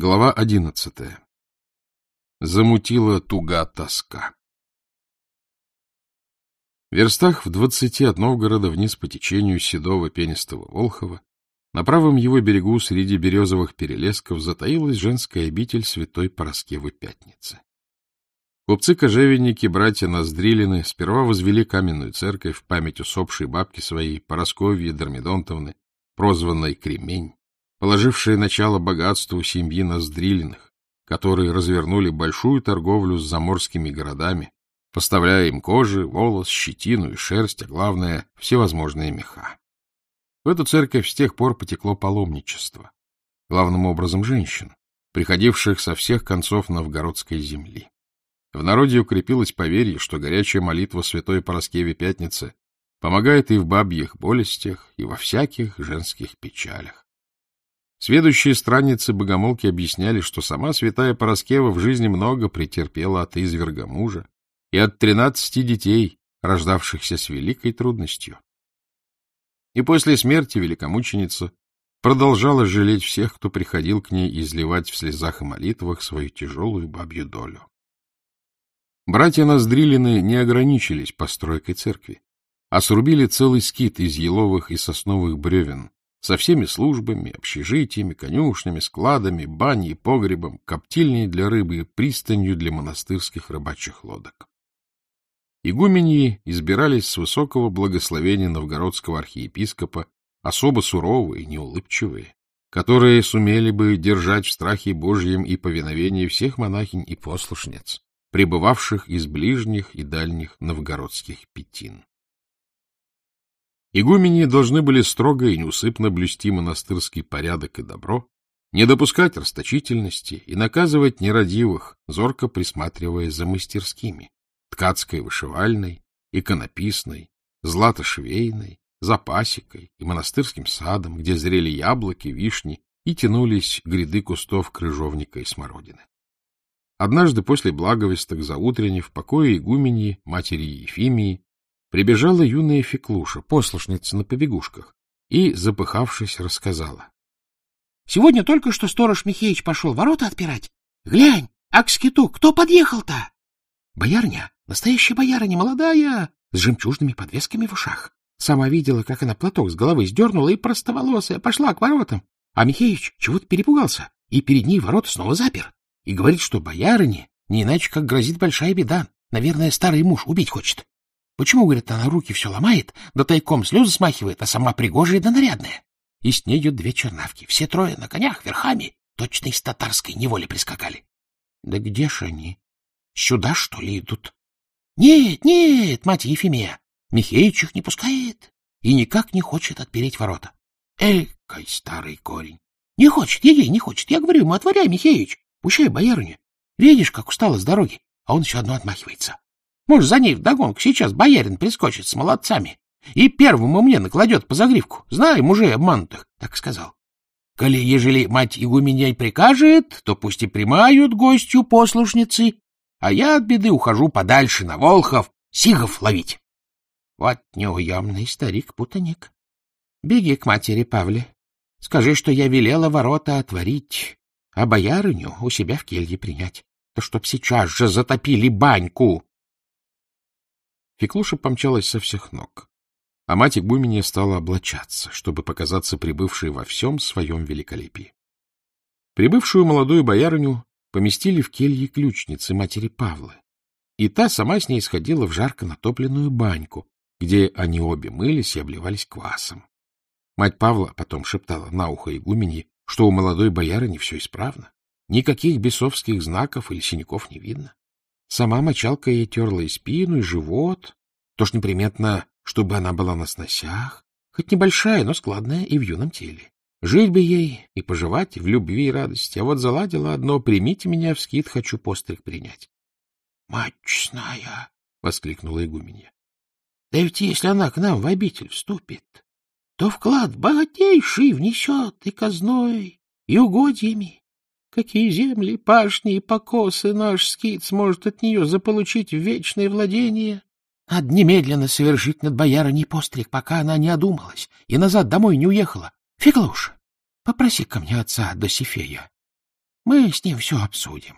Глава одиннадцатая. Замутила туга тоска. В верстах в двадцати от Новгорода вниз по течению седого пенистого Волхова, на правом его берегу среди березовых перелесков затаилась женская обитель святой Пороскевы Пятницы. Купцы-кожевенники, братья Ноздрилины, сперва возвели каменную церковь в память усопшей бабки своей, Поросковьи Дормидонтовны, прозванной Кремень, положившие начало богатству семьи Ноздрилиных, которые развернули большую торговлю с заморскими городами, поставляя им кожи, волос, щетину и шерсть, а главное — всевозможные меха. В эту церковь с тех пор потекло паломничество, главным образом женщин, приходивших со всех концов новгородской земли. В народе укрепилось поверье, что горячая молитва святой Пороскеве Пятницы помогает и в бабьих болестях, и во всяких женских печалях. Сведущие странницы богомолки объясняли, что сама святая Пороскева в жизни много претерпела от изверга мужа и от тринадцати детей, рождавшихся с великой трудностью. И после смерти великомученица продолжала жалеть всех, кто приходил к ней изливать в слезах и молитвах свою тяжелую бабью долю. Братья Ноздрилины не ограничились постройкой церкви, а срубили целый скит из еловых и сосновых бревен, со всеми службами, общежитиями, конюшнями, складами, баней, погребом, коптильней для рыбы и пристанью для монастырских рыбачьих лодок. Игуменьи избирались с высокого благословения новгородского архиепископа, особо суровые, неулыбчивые, которые сумели бы держать в страхе Божьем и повиновении всех монахинь и послушниц, пребывавших из ближних и дальних новгородских пятин. Игумени должны были строго и неусыпно блюсти монастырский порядок и добро, не допускать расточительности и наказывать нерадивых, зорко присматривая за мастерскими, ткацкой вышивальной, иконописной, златошвейной, запасикой и монастырским садом, где зрели яблоки, вишни и тянулись гряды кустов крыжовника и смородины. Однажды после благовесток заутренне в покое игуменьи, матери Ефимии, Прибежала юная Феклуша, послушница на побегушках, и, запыхавшись, рассказала. — Сегодня только что сторож Михеич пошел ворота отпирать. Глянь, а кто подъехал-то? Боярня, настоящая боярыня, молодая, с жемчужными подвесками в ушах. Сама видела, как она платок с головы сдернула и простоволосая пошла к воротам. А Михеич чего-то перепугался и перед ней ворота снова запер. И говорит, что боярыне не иначе как грозит большая беда. Наверное, старый муж убить хочет. Почему, говорит, она руки все ломает, да тайком слезы смахивает, а сама пригожая да нарядная? И с ней идет две чернавки, все трое на конях, верхами, точно из татарской неволи прискакали. Да где ж они? Сюда, что ли, идут? Нет, нет, мать Ефимия, Михеич их не пускает и никак не хочет отпереть ворота. Экой старый корень. Не хочет, ей не хочет. Я говорю ему, отворяй, Михеич, пущай боярыня. Видишь, как устала с дороги, а он все одно отмахивается. Может, за ней вдогонку сейчас боярин прискочит с молодцами и первому мне накладет по загривку. Знаю мужей обманутых, так сказал. Коли, ежели мать игуменей прикажет, то пусть и примают гостью послушницы, а я от беды ухожу подальше на Волхов сигов ловить. Вот неуемный старик-путаник. Беги к матери Павле. Скажи, что я велела ворота отворить, а боярыню у себя в келье принять, то чтоб сейчас же затопили баньку. Феклуша помчалась со всех ног, а мать игуменья стала облачаться, чтобы показаться прибывшей во всем своем великолепии. Прибывшую молодую боярыню поместили в келье ключницы матери Павлы, и та сама с ней сходила в жарко натопленную баньку, где они обе мылись и обливались квасом. Мать Павла потом шептала на ухо игуменье, что у молодой боярыни все исправно, никаких бесовских знаков или синяков не видно. Сама мочалка ей терла и спину, и живот. Тоже неприметно, чтобы она была на сносях, хоть небольшая, но складная и в юном теле. Жить бы ей и поживать в любви и радости. А вот заладила одно, примите меня в скит, хочу постриг принять. — Мать честная! — воскликнула игуменья. — Да ведь если она к нам в обитель вступит, то вклад богатейший внесет и казной, и угодьями. Какие земли, пашни и покосы наш скит сможет от нее заполучить в вечное владение? Надо немедленно совершить над боярыней постриг, пока она не одумалась и назад домой не уехала. Феклуш, попроси ко мне отца Досифея. Мы с ним все обсудим.